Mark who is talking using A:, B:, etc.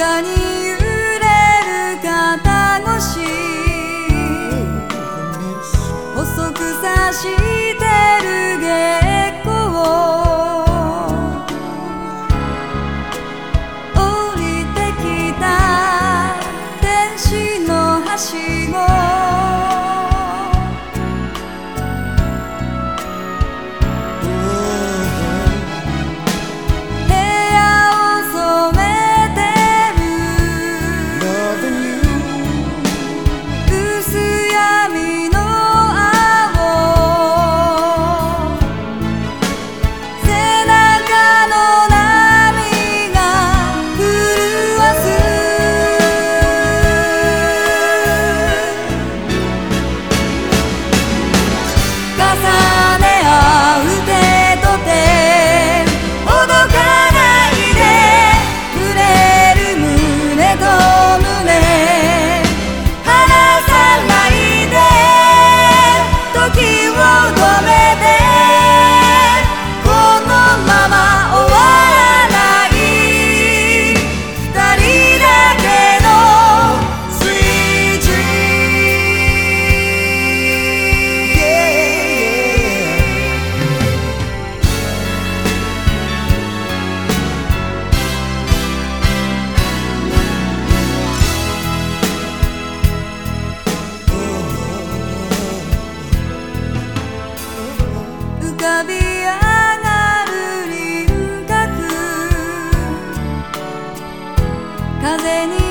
A: かに揺れる肩越し細く差し風に